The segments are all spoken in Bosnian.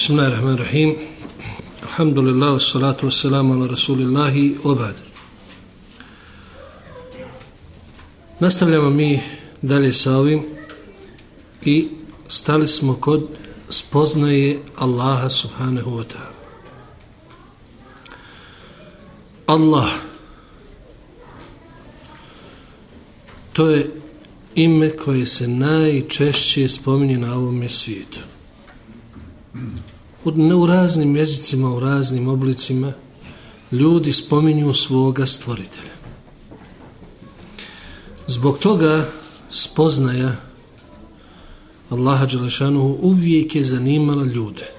Bismillahirrahmanirrahim. Alhamdulillah, salatu wassalamu ala rasulillahi, obad. Nastavljamo mi dalje sa ovim i stali smo kod spoznaje Allaha subhanahu wa ta'ala. Allah to je ime koje se najčešće spominje na ovom svijetu. U, u raznim jezicima, u raznim oblicima ljudi spominju svoga stvoritelja. Zbog toga spoznaja Allaha Đelešanuhu uvijek je zanimala ljude.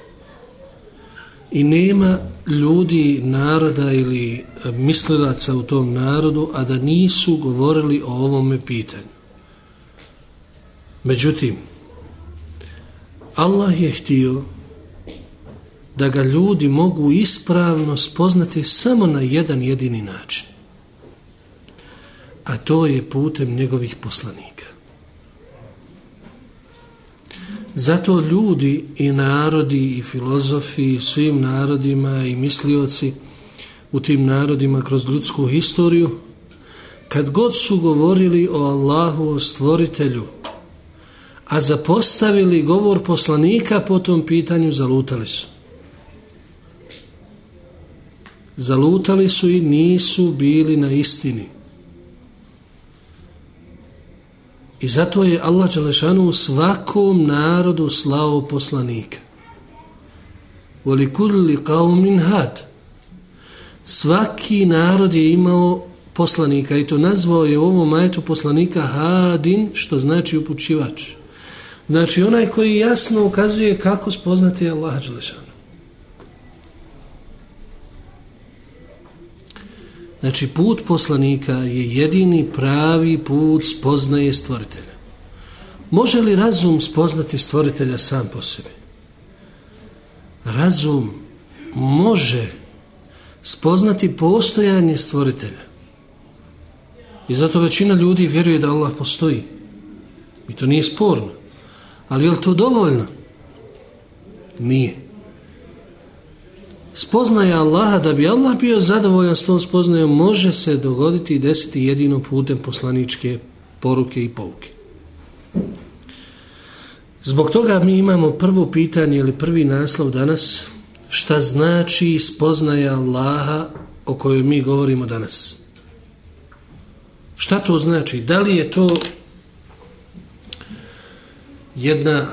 I nema ljudi, naroda ili e, mislilaca u tom narodu, a da nisu govorili o ovome pitanju. Međutim, Allah je htio da ga ljudi mogu ispravno spoznati samo na jedan jedini način. A to je putem njegovih poslanika. Zato ljudi i narodi i filozofi i svim narodima i mislioci u tim narodima kroz ljudsku historiju kad god su govorili o Allahu, o stvoritelju, a zapostavili govor poslanika po tom pitanju, zalutali su. Zalutali su i nisu bili na istini. I zato je Allah Đelešanu svakom narodu slao poslanika. Voli kulli qavmin had. Svaki narod je imao poslanika i to nazvao je u ovom majetu poslanika hadin, što znači upućivač. Znači onaj koji jasno ukazuje kako spoznati Allah Đelešanu. Znači, put poslanika je jedini pravi put spoznaje stvoritelja. Može li razum spoznati stvoritelja sam po sebi? Razum može spoznati postojanje stvoritelja. I zato većina ljudi vjeruje da Allah postoji. I to nije sporno. Ali je li to dovoljno? Nije spoznaja Allaha, da bi Allah bio zadovoljan s tom spoznajom, može se dogoditi i desiti jedino putem poslaničke poruke i pouke. Zbog toga mi imamo prvo pitanje ili prvi naslov danas, šta znači spoznaja Allaha o kojoj mi govorimo danas. Šta to znači? Da li je to jedna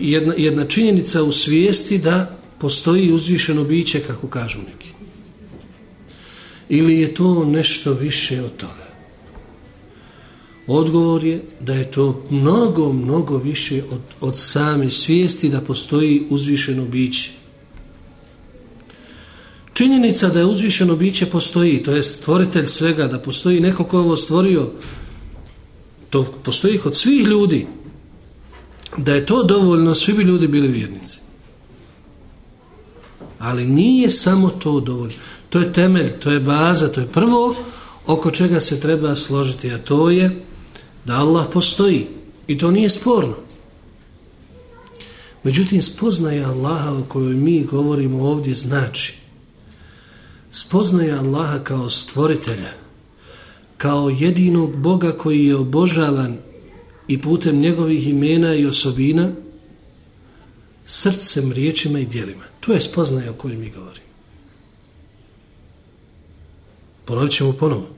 jedna, jedna činjenica u svijesti da postoji uzvišeno biće, kako kažu neki. Ili je to nešto više od toga? Odgovor je da je to mnogo, mnogo više od, od same svijesti da postoji uzvišeno biće. Činjenica da je uzvišeno biće postoji, to je stvoritelj svega, da postoji neko ko je ovo stvorio, to postoji kod svih ljudi, da je to dovoljno, svi bi ljudi bili vjernici. Ali nije samo to dovoljno. To je temelj, to je baza, to je prvo oko čega se treba složiti, a to je da Allah postoji. I to nije sporno. Međutim, spoznaje Allaha o kojoj mi govorimo ovdje znači spoznaje Allaha kao stvoritelja, kao jedinog Boga koji je obožavan i putem njegovih imena i osobina srcem, riječima i dijelima. To je spoznaje o kojoj mi govorimo. Ponovit ćemo ponovo.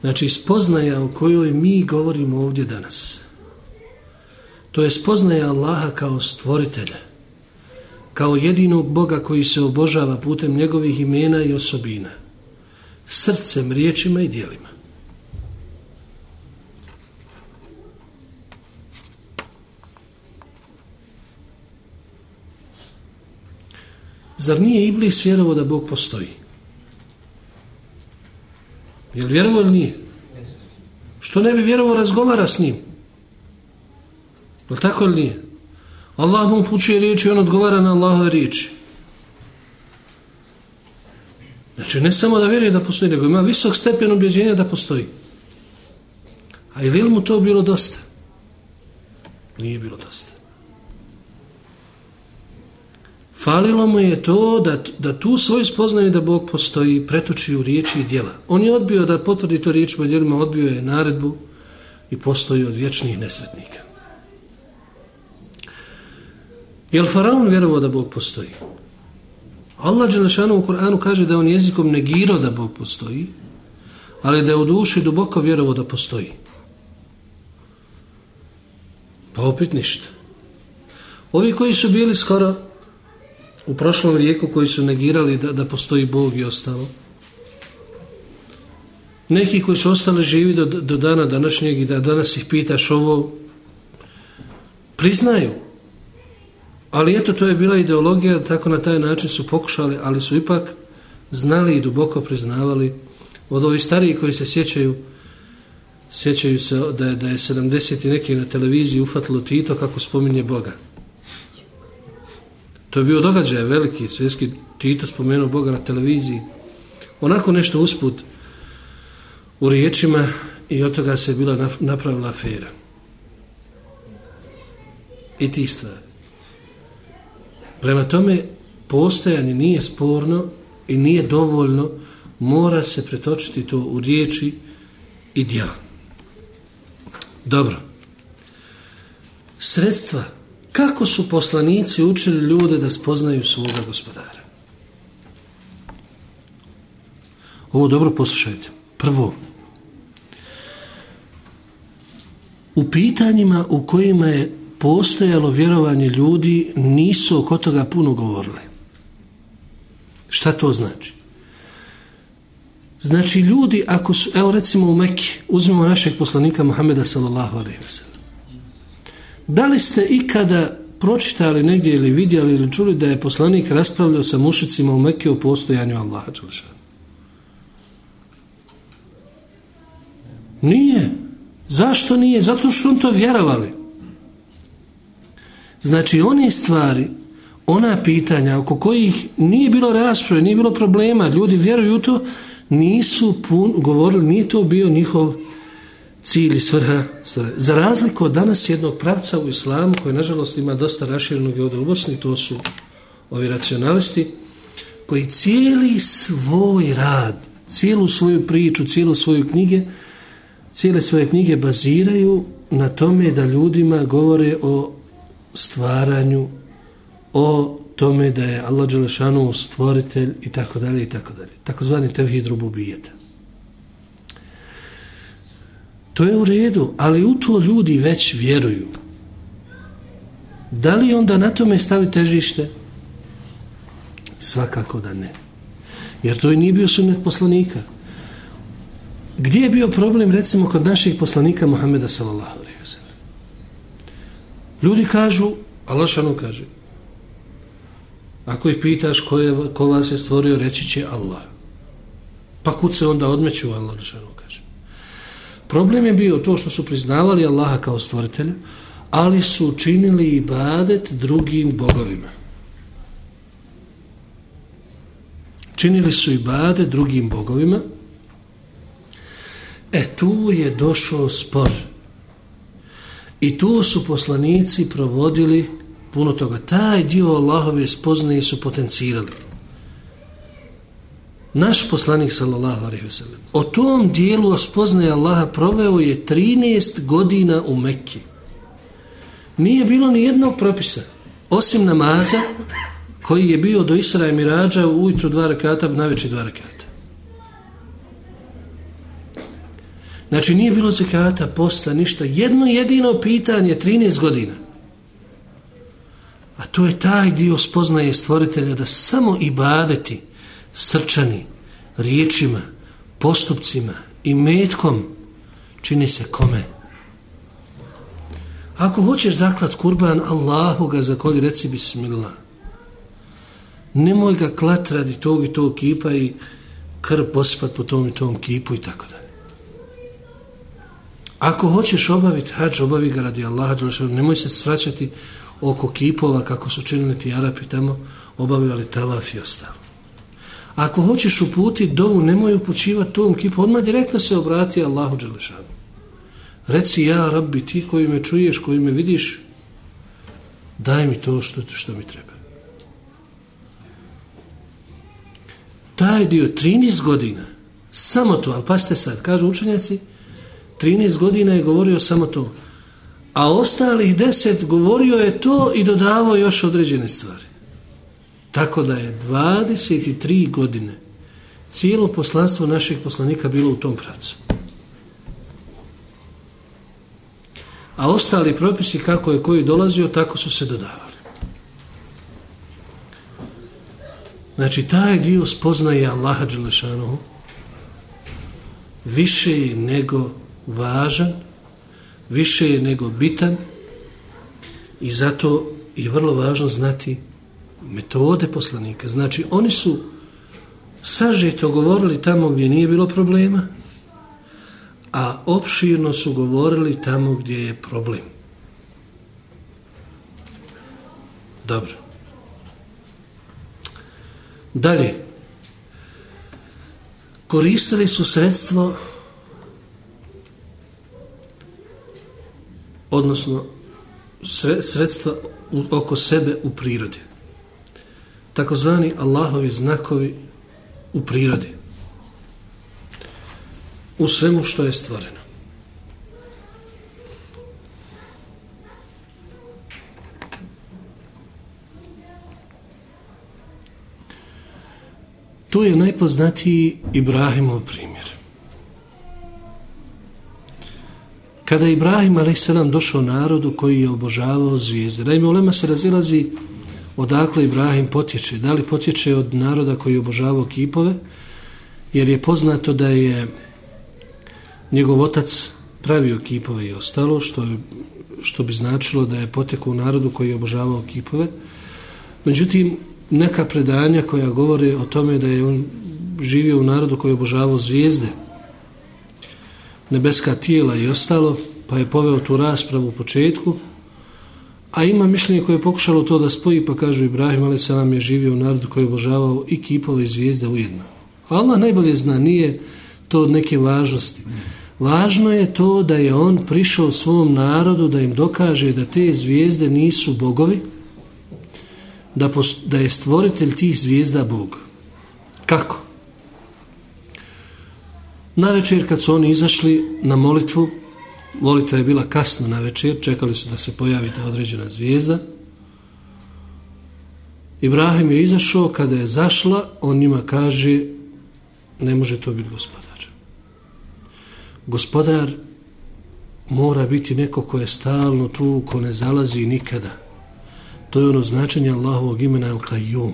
Znači, spoznaja o kojoj mi govorimo ovdje danas. To je spoznaja Allaha kao stvoritelja, kao jedinog Boga koji se obožava putem njegovih imena i osobina, srcem, riječima i dijelima. Zar nije Iblis vjerovo da Bog postoji? Jel vjerovo ili nije? Što ne bi vjerovo razgovara s njim? Jel tako ili nije? Allah mu pučuje riječi i on odgovara na Allahove riječi. Znači, ne samo da vjeruje da postoji, nego ima visok stepen objeđenja da postoji. A ili mu to bilo dosta? Nije bilo dosta. Falilo mu je to da, da tu svoj spoznaju da Bog postoji pretuči u riječi i djela. On je odbio da potvrdi to riječima i djelima, odbio je naredbu i postoji od vječnih nesretnika. Je li Faraon vjerovao da Bog postoji? Allah Đelešanu u Koranu kaže da on jezikom negirao da Bog postoji, ali da je u duši duboko vjerovao da postoji. Pa opet ništa. Ovi koji su bili skoro u prošlom vijeku koji su negirali da, da postoji Bog i ostalo. Neki koji su ostali živi do, do dana današnjeg i da danas ih pitaš ovo, priznaju. Ali eto, to je bila ideologija, tako na taj način su pokušali, ali su ipak znali i duboko priznavali od ovih stariji koji se sjećaju sjećaju se da je, da je 70. i neki na televiziji ufatilo Tito kako spominje Boga. To je bio događaj veliki, svjetski Tito spomenuo Boga na televiziji. Onako nešto usput u riječima i od toga se bila napravila afera. I ti stvari. Prema tome, postojanje nije sporno i nije dovoljno, mora se pretočiti to u riječi i djela. Dobro. Sredstva Kako su poslanici učili ljude da spoznaju svoga gospodara? Ovo dobro poslušajte. Prvo, u pitanjima u kojima je postojalo vjerovanje ljudi nisu oko toga puno govorili. Šta to znači? Znači ljudi ako su, evo recimo u Mekki, uzmemo našeg poslanika Muhammeda sallallahu alaihi wa sallam. Da li ste ikada pročitali negdje ili vidjeli ili čuli da je poslanik raspravljao sa mušicima u Mekke o postojanju Allaha Đelešanu? Nije. Zašto nije? Zato što on to vjerovali. Znači, one stvari, ona pitanja oko kojih nije bilo rasprave, nije bilo problema, ljudi vjeruju to, nisu pun, govorili, nije to bio njihov cilj i svrha. Za razliku od danas jednog pravca u islamu, koji nažalost ima dosta raširenog i ovdje u Bosni, to su ovi racionalisti, koji cijeli svoj rad, cijelu svoju priču, cijelu svoju knjige, cijele svoje knjige baziraju na tome da ljudima govore o stvaranju, o tome da je Allah Đelešanu stvoritelj i tako dalje i tako dalje. Takozvani tevhid rububijeta. To je u redu, ali u to ljudi već vjeruju. Da li onda na tome stavi težište? Svakako da ne. Jer to i nije bio sunet poslanika. Gdje je bio problem, recimo, kod naših poslanika Muhammeda sallallahu alaihi wa sallam? Ljudi kažu, Allah šanu kaže, ako ih pitaš ko, je, ko vas je stvorio, reći će Allah. Pa kud se onda odmeću, Allah šanu kaže. Problem je bio to što su priznavali Allaha kao stvoritelja, ali su učinili ibadet drugim bogovima. Činili su ibadet drugim bogovima. E tu je došao spor. I tu su poslanici provodili puno toga. Taj dio Allahove spoznaje su potencirali naš poslanik sallallahu alejhi ve sellem o tom dijelu spoznaje Allaha proveo je 13 godina u Mekki nije bilo ni jednog propisa osim namaza koji je bio do Isra i Mirađa ujutro dva rekata, naveče dva rekata. Znači nije bilo zekata, posta, ništa. Jedno jedino pitanje, 13 godina. A to je taj dio spoznaje stvoritelja da samo ibadeti, srčani, riječima, postupcima i metkom čini se kome. Ako hoćeš zaklat kurban, Allahu ga zakoli, reci bismillah. Nemoj ga klat radi tog i tog kipa i krv pospat po tom i tom kipu i tako dalje. Ako hoćeš obaviti hađ, obavi ga radi Allaha, nemoj se sraćati oko kipova kako su činili ti Arapi tamo, obavljali tavaf i ostalo. Ako hoćeš uputi dovu, nemoj upućivati tom kipu, odmah direktno se obrati Allahu Đelešanu. Reci ja, rabbi, ti koji me čuješ, koji me vidiš, daj mi to što, što mi treba. Taj dio 13 godina, samo to, ali pasite sad, kažu učenjaci, 13 godina je govorio samo to. A ostalih 10 govorio je to i dodavao još određene stvari. Tako da je 23 godine cijelo poslanstvo našeg poslanika bilo u tom pracu. A ostali propisi kako je koji dolazio, tako su se dodavali. Znači, taj dio spoznaje Allaha Đelešanohu više je nego važan, više je nego bitan i zato je vrlo važno znati metode poslanika. Znači, oni su sažeto govorili tamo gdje nije bilo problema, a opširno su govorili tamo gdje je problem. Dobro. Dalje. Koristili su sredstvo odnosno sredstva oko sebe u prirodi. Takozvani Allahovi znakovi u prirodi. U svemu što je stvoreno. Tu je najpoznatiji Ibrahimov primjer. Kada je Ibrahim a.s. došao narodu koji je obožavao zvijezde, da im ulema se razilazi odakle Ibrahim potječe. Da li potječe od naroda koji obožavao kipove, jer je poznato da je njegov otac pravio kipove i ostalo, što, je, što bi značilo da je potekao u narodu koji je obožavao kipove. Međutim, neka predanja koja govore o tome da je on živio u narodu koji je obožavao zvijezde, nebeska tijela i ostalo, pa je poveo tu raspravu u početku, a ima mišljenje koje je pokušalo to da spoji, pa kažu Ibrahim, ali se nam je živio u narodu koji je obožavao i kipove i zvijezde ujedno. Allah najbolje zna, nije to od neke važnosti. Važno je to da je on prišao svom narodu da im dokaže da te zvijezde nisu bogovi, da, da je stvoritelj tih zvijezda Bog. Kako? Na večer kad su oni izašli na molitvu, molitva je bila kasno na večer, čekali su da se pojavi ta određena zvijezda. Ibrahim je izašao, kada je zašla, on njima kaže, ne može to biti gospodar. Gospodar mora biti neko ko je stalno tu, ko ne zalazi nikada. To je ono značenje Allahovog imena Al-Qayyum,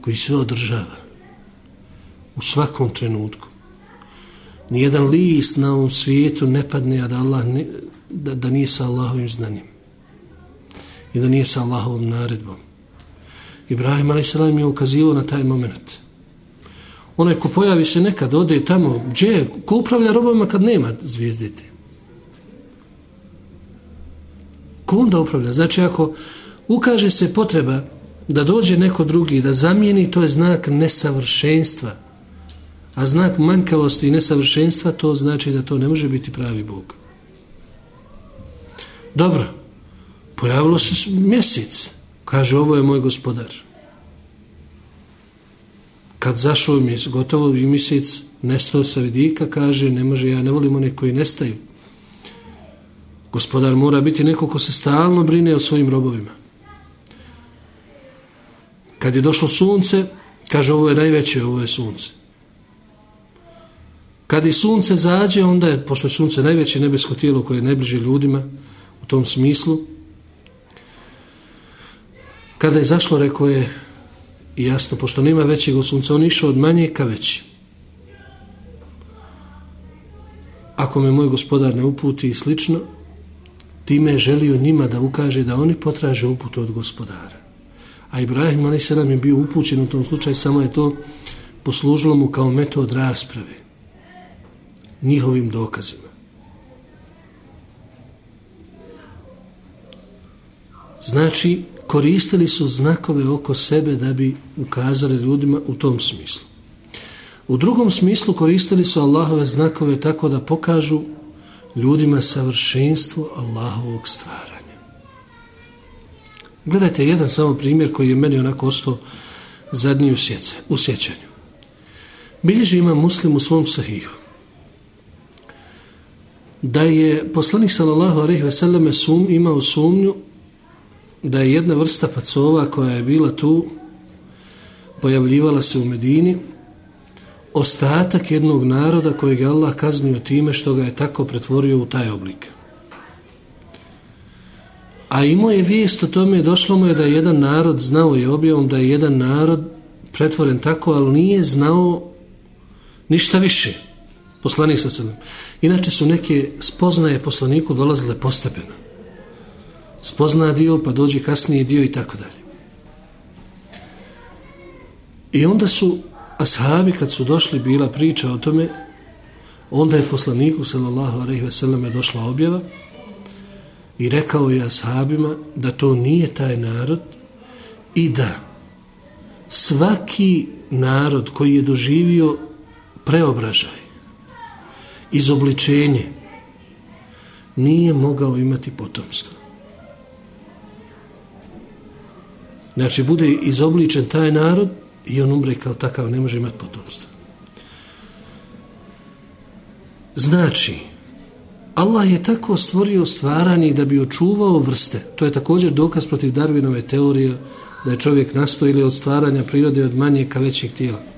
koji sve održava u svakom trenutku nijedan list na ovom svijetu ne padne, a da, Allah ne, da, da nije sa Allahovim znanjem. I da nije sa Allahovom naredbom. Ibrahim a.s. je ukazivao na taj moment. Onaj ko pojavi se nekad, ode tamo, gdje, ko upravlja robovima kad nema zvijezdite? Ko onda upravlja? Znači, ako ukaže se potreba da dođe neko drugi, da zamijeni, to je znak nesavršenstva. A znak manjkavosti i nesavršenstva to znači da to ne može biti pravi Bog. Dobro, pojavilo se mjesec. Kaže, ovo je moj gospodar. Kad zašao mi gotovo je mjesec, nestao sa vidika, kaže, ne može, ja ne volim one koji nestaju. Gospodar mora biti neko ko se stalno brine o svojim robovima. Kad je došlo sunce, kaže, ovo je najveće, ovo je sunce. Kad i sunce zađe, onda je, pošto je sunce najveće nebesko tijelo koje je najbliže ljudima u tom smislu, kada je zašlo, rekao je, jasno, pošto nema većeg od sunca, on išao od manje ka veći. Ako me moj gospodar ne uputi i slično, time je želio njima da ukaže da oni potraže uput od gospodara. A Ibrahim, ali se nam je bio upućen u tom slučaju, samo je to poslužilo mu kao metod rasprave njihovim dokazima. Znači, koristili su znakove oko sebe da bi ukazali ljudima u tom smislu. U drugom smislu koristili su Allahove znakove tako da pokažu ljudima savršenstvo Allahovog stvaranja. Gledajte jedan samo primjer koji je meni onako ostao zadnji u, sjece, u sjećanju. Bilježi ima muslim u svom sahihu Da je poslanik sallallahu alejhi ve selleme sum, imao sumnju da je jedna vrsta pacova koja je bila tu pojavljivala se u Medini ostatak jednog naroda kojeg je Allah kaznio time što ga je tako pretvorio u taj oblik. A imao je vijest o tome, došlo mu je da je jedan narod, znao je objavom da je jedan narod pretvoren tako, ali nije znao ništa više. Poslanik sa sebe. Inače su neke spoznaje poslaniku dolazile postepeno. Spozna dio, pa dođe kasniji dio i tako dalje. I onda su ashabi kad su došli bila priča o tome, onda je poslaniku sallallahu alejhi ve selleme došla objava i rekao je ashabima da to nije taj narod i da svaki narod koji je doživio preobražaj izobličenje nije mogao imati potomstvo. Znači, bude izobličen taj narod i on umre kao takav, ne može imati potomstvo. Znači, Allah je tako stvorio stvaranje da bi očuvao vrste. To je također dokaz protiv Darwinove teorije da je čovjek nastoji ili od stvaranja prirode od manje ka većeg tijela.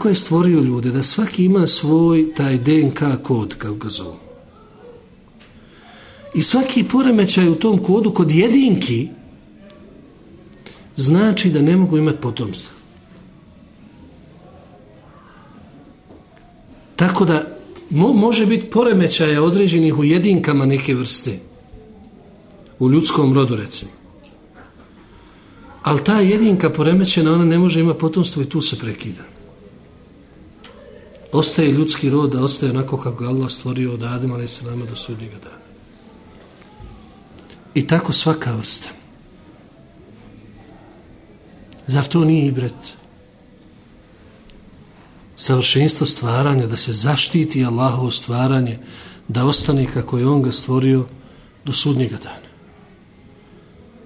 Tako je stvorio ljude da svaki ima svoj taj DNK kod, kao ga zovu. I svaki poremećaj u tom kodu kod jedinki znači da ne mogu imati potomstva. Tako da mo, može biti poremećaja određenih u jedinkama neke vrste. U ljudskom rodu, recimo. Ali ta jedinka poremećena, ona ne može imati potomstvo i tu se prekida. Ostaje ljudski rod, da ostaje onako kako ga Allah stvorio od Adima, ali se nama do sudnjega dana. I tako svaka vrsta. Zar to nije i? Savršenstvo stvaranja, da se zaštiti Allahovo stvaranje, da ostane kako je On ga stvorio do sudnjega dana.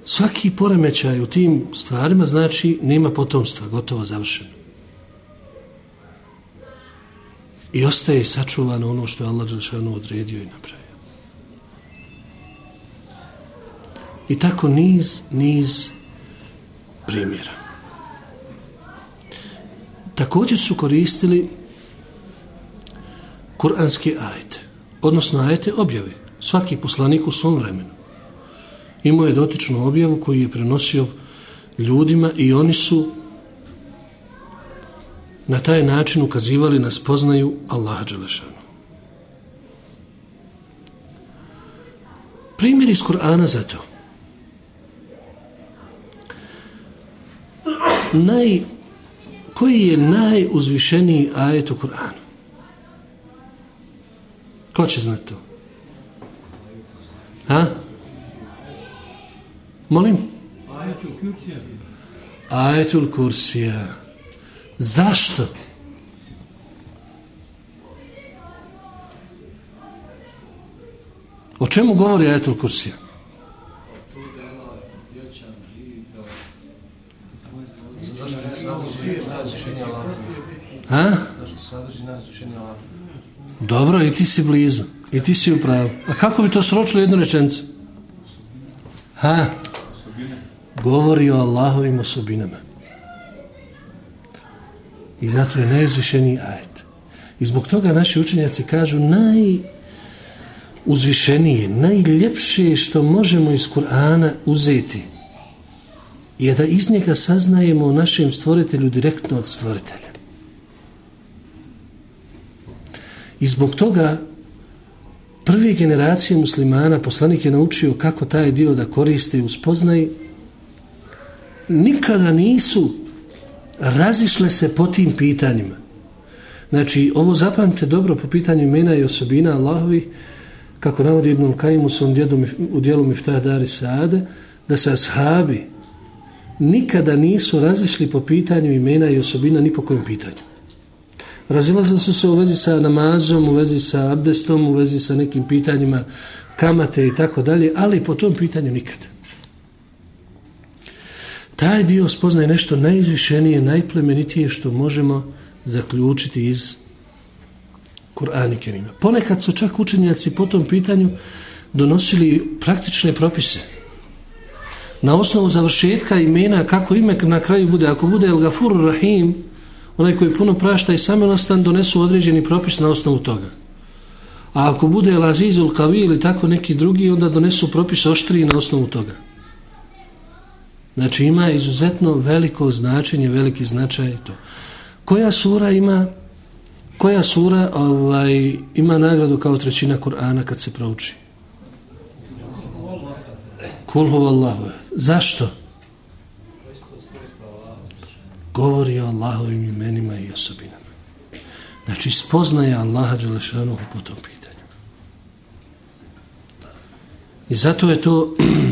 Svaki poremećaj u tim stvarima znači nema potomstva, gotovo završeno. I ostaje sačuvano ono što je Allah Đelšanu odredio i napravio. I tako niz, niz primjera također su koristili kuranski ajte, odnosno ajete objave, svaki poslanik u svom vremenu. Imao je dotičnu objavu koju je prenosio ljudima i oni su na taj način ukazivali na spoznaju Allaha Đelešanu. Primjer iz Kur'ana za to. Naj koji je najuzvišeniji ajet u Kur'anu? Ko će znati to? Ha? Molim? Ajetul kursija. Ajetul kursija. Zašto? O čemu govori ajetul kursija? Ha? Dobro, i ti si blizu. I ti si u pravu. A kako bi to sročilo jednu rečenicu? Ha? Govori o Allahovim osobinama. I zato je najuzvišeniji ajet. I zbog toga naši učenjaci kažu naj uzvišenije, najljepše što možemo iz Kur'ana uzeti je da iz njega saznajemo o našem stvoritelju direktno od stvoritelja. I zbog toga prve generacije muslimana poslanik je naučio kako taj dio da koriste i uspoznaje nikada nisu razišle se po tim pitanjima. Znači, ovo zapamte dobro po pitanju imena i osobina Allahovi, kako navodi Ibn Kajim u svom djedu, u dijelu Miftah Dari Saade, da se ashabi nikada nisu razišli po pitanju imena i osobina ni po kojem pitanju. Razilazili su se u vezi sa namazom, u vezi sa abdestom, u vezi sa nekim pitanjima kamate i tako dalje, ali po tom pitanju nikad. Taj dio spoznaje nešto najizvišenije, najplemenitije što možemo zaključiti iz Kur'ana Kerima. Ponekad su čak učenjaci po tom pitanju donosili praktične propise. Na osnovu završetka imena, kako ime na kraju bude, ako bude El Gafur Rahim, onaj koji puno prašta i samilostan, donesu određeni propis na osnovu toga. A ako bude El Azizul Kavi ili tako neki drugi, onda donesu propis oštriji na osnovu toga. Znači ima izuzetno veliko značenje, veliki značaj to. Koja sura ima koja sura ovaj ima nagradu kao trećina Kur'ana kad se prouči? Kul huvallahu. Zašto? Govori o Allahovim imenima i osobinama. Znači, spoznaje Allaha Đelešanu po tom pitanju. I zato je to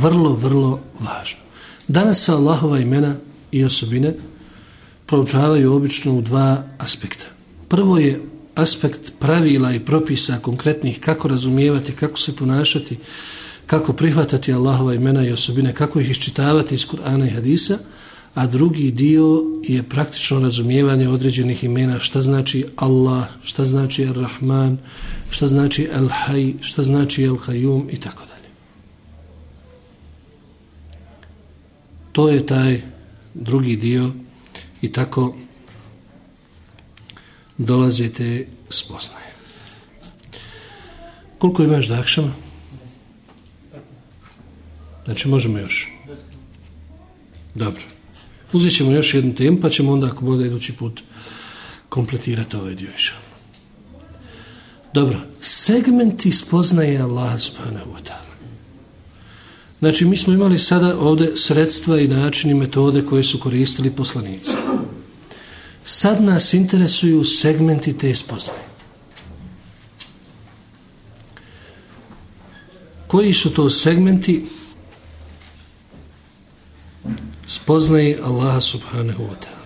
vrlo, vrlo važno. Danas se Allahova imena i osobine proučavaju obično u dva aspekta. Prvo je aspekt pravila i propisa konkretnih kako razumijevati, kako se ponašati, kako prihvatati Allahova imena i osobine, kako ih iščitavati iz Kur'ana i Hadisa, a drugi dio je praktično razumijevanje određenih imena, šta znači Allah, šta znači Ar-Rahman, šta znači Al-Hay, šta znači Al-Qayyum i tako dalje. To je taj drugi dio i tako dolazite spoznaje. Koliko imaš dakšama? akšama? Znači, možemo još. Dobro. Uzet ćemo još jednu temu, pa ćemo onda, ako bude idući put, kompletirati ovaj dio iša. Dobro. Segmenti spoznaje Allah subhanahu wa ta'ala. Znači, mi smo imali sada ovde sredstva i načini metode koje su koristili poslanici. Sad nas interesuju segmenti te spoznaje. Koji su to segmenti spoznaje Allaha subhanahu wa ta'ala?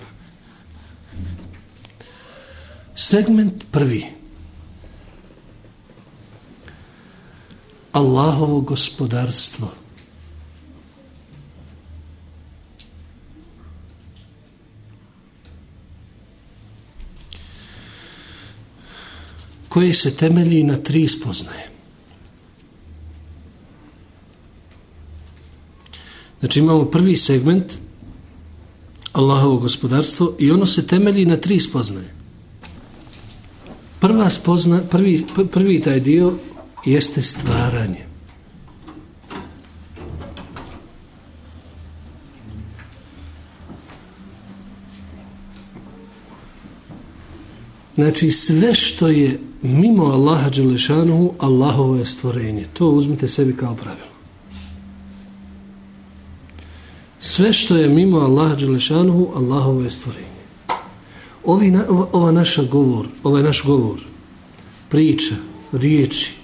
Segment prvi. Allahovo gospodarstvo. Koji se temelji na tri spoznaje. Znači imamo prvi segment Allahovo gospodarstvo i ono se temelji na tri spoznaje. Prva spozna, prvi, prvi taj dio jeste stvaranje. Znači sve što je mimo Allaha Đelešanuhu, Allahovo je stvorenje. To uzmite sebi kao pravilo. Sve što je mimo Allaha Đelešanuhu, Allahovo je stvorenje. Ovi na, ova, ova naša govor, ovaj naš govor, priča, riječi,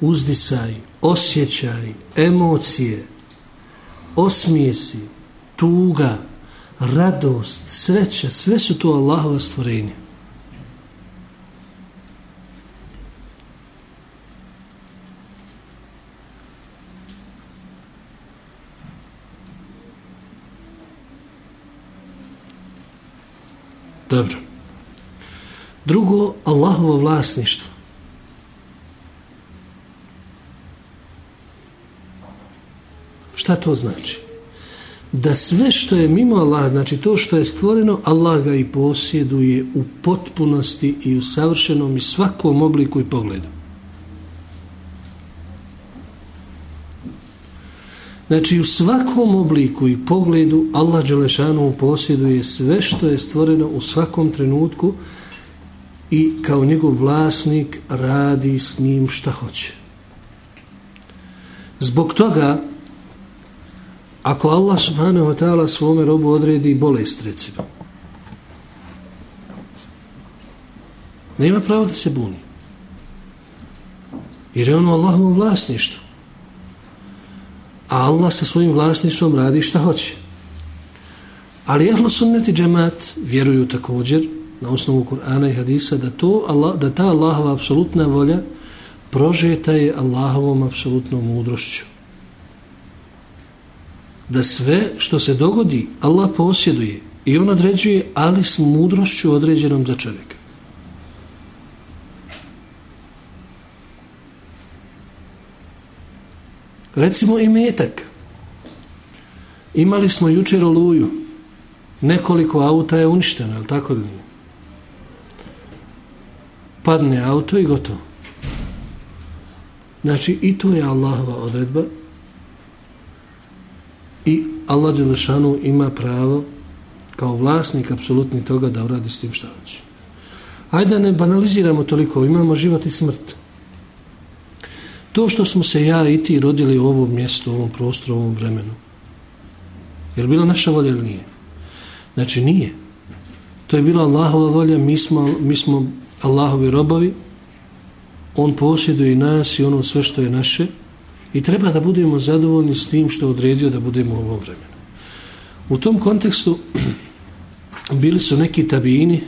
uzdisaj, osjećaj, emocije, osmijesi, tuga, radost, sreća, sve su to Allahova stvorenja. Dobro. Drugo, Allahovo vlasništvo. Šta to znači? Da sve što je mimo Allah, znači to što je stvoreno, Allah ga i posjeduje u potpunosti i u savršenom i svakom obliku i pogledu. Znači u svakom obliku i pogledu Allah Đelešanu posjeduje sve što je stvoreno u svakom trenutku i kao njegov vlasnik radi s njim šta hoće. Zbog toga ako Allah subhanahu wa ta'ala svome robu odredi bolest recimo nema pravo da se buni jer je ono Allahovo vlasništvo a Allah sa svojim vlasništvom radi šta hoće. Ali ehlo sunneti džemat vjeruju također na osnovu Kur'ana i Hadisa da to Allah, da ta Allahova apsolutna volja prožeta je Allahovom apsolutnom mudrošću. Da sve što se dogodi Allah posjeduje i on određuje ali s mudrošću određenom za čovjeka. Recimo i metak. Imali smo jučer oluju. Nekoliko auta je uništeno, je li tako li nije? Padne auto i gotovo. Znači, i to je Allahova odredba. I Allah Đelešanu ima pravo kao vlasnik apsolutni toga da uradi s tim šta hoće. Ajde da ne banaliziramo toliko, imamo život i smrt. To što smo se ja i ti rodili u ovom mjestu, u ovom prostoru, u ovom vremenu, je li bila naša volja ili nije? Znači nije. To je bila Allahova volja, mi smo, mi smo Allahovi robovi, On posjeduje nas i ono sve što je naše i treba da budemo zadovoljni s tim što je odredio da budemo u ovom vremenu. U tom kontekstu bili su neki tabini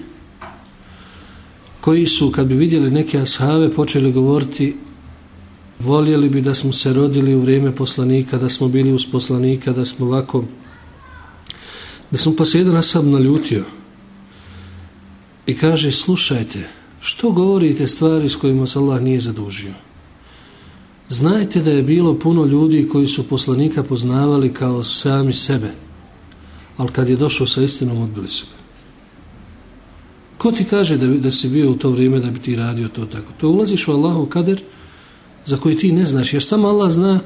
koji su, kad bi vidjeli neke ashave, počeli govoriti voljeli bi da smo se rodili u vrijeme poslanika, da smo bili uz poslanika, da smo ovako da smo pa se jedan asab naljutio i kaže, slušajte, što govorite stvari s kojima se Allah nije zadužio? Znajte da je bilo puno ljudi koji su poslanika poznavali kao sami sebe, ali kad je došao sa istinom, odbili su ga. Ko ti kaže da, da si bio u to vrijeme da bi ti radio to tako? To ulaziš u Allahu kader za koji ti ne znaš, jer samo Allah zna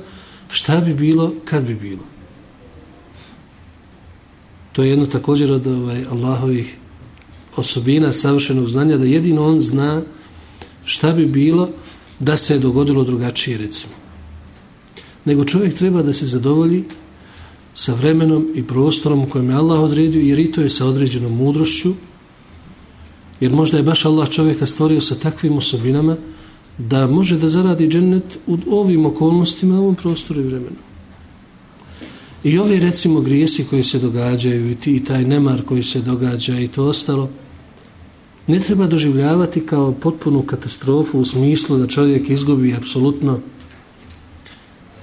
šta bi bilo, kad bi bilo. To je jedno također od ovaj, Allahovih osobina savršenog znanja, da jedino on zna šta bi bilo da se je dogodilo drugačije, recimo. Nego čovjek treba da se zadovolji sa vremenom i prostorom u kojem je Allah odredio, jer i to je sa određenom mudrošću, jer možda je baš Allah čovjeka stvorio sa takvim osobinama da može da zaradi džennet u ovim okolnostima, u ovom prostoru i vremenu. I ove recimo grijesi koji se događaju i, ti, i taj nemar koji se događa i to ostalo, ne treba doživljavati kao potpunu katastrofu u smislu da čovjek izgubi apsolutno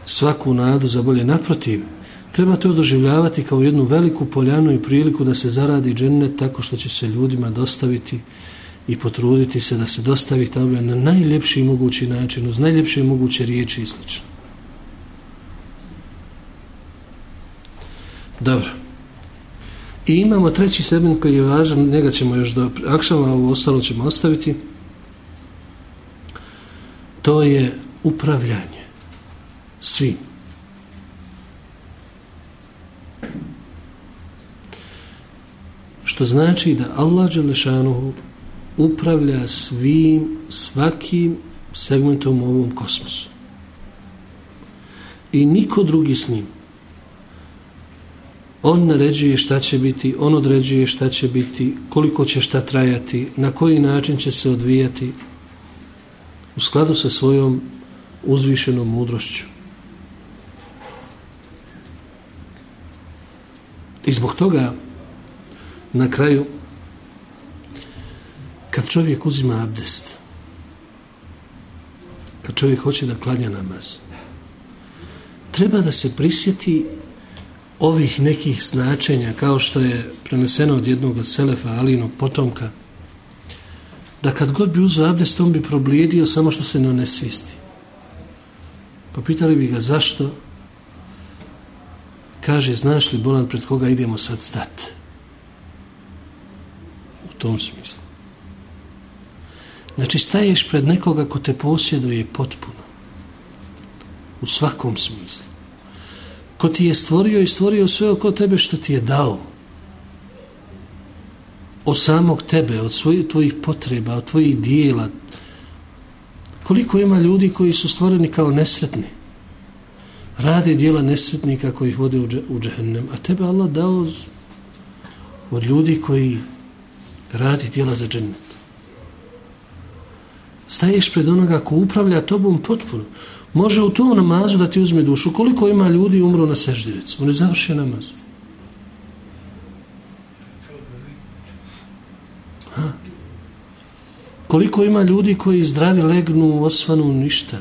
svaku nadu za bolje. Naprotiv, treba to doživljavati kao jednu veliku poljanu i priliku da se zaradi džennet tako što će se ljudima dostaviti i potruditi se da se dostavi tamo na najljepši mogući način, uz najljepše moguće riječi i slično. Dobro. I imamo treći segment koji je važan, njega ćemo još do akšama, ovo ostalo ćemo ostaviti. To je upravljanje svim. Što znači da Allah Đelešanuhu upravlja svim, svakim segmentom u ovom kosmosu. I niko drugi s njim. On naređuje šta će biti, on određuje šta će biti, koliko će šta trajati, na koji način će se odvijati u skladu sa svojom uzvišenom mudrošću. I zbog toga na kraju kad čovjek uzima abdest kad čovjek hoće da klanja namaz treba da se prisjeti ovih nekih značenja kao što je preneseno od jednog od Selefa Alinog potomka da kad god bi uzao abdest on bi problijedio samo što se ne nesvisti pa pitali bi ga zašto? Kaže znaš li bolan pred koga idemo sad stati u tom smislu znači staješ pred nekoga ko te posjeduje potpuno u svakom smislu ko ti je stvorio i stvorio sve oko tebe što ti je dao od samog tebe, od svojih tvojih potreba, od tvojih dijela. Koliko ima ljudi koji su stvoreni kao nesretni? Rade dijela nesretnika koji ih vode u džehennem. A tebe Allah dao od ljudi koji radi dijela za džennet. Staješ pred onoga ko upravlja tobom potpuno može u tom namazu da ti uzme dušu. Koliko ima ljudi umro na seždi, recimo, ne završio namaz. Ha? Koliko ima ljudi koji zdravi legnu, osvanu, ništa.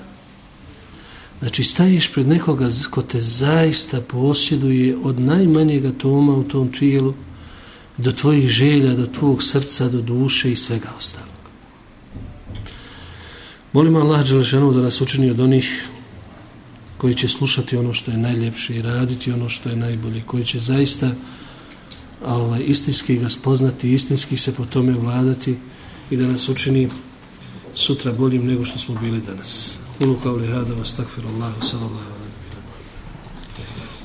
Znači, staješ pred nekoga ko te zaista posjeduje od najmanjega toma u tom tijelu do tvojih želja, do tvog srca, do duše i svega ostalo. Molim Allah Đelešanu da nas učini od onih koji će slušati ono što je najljepše i raditi ono što je najbolje, koji će zaista ovaj, istinski ga spoznati, istinski se po tome vladati i da nas učini sutra boljim nego što smo bili danas. Kulu kao lihada, vas takfir sallallahu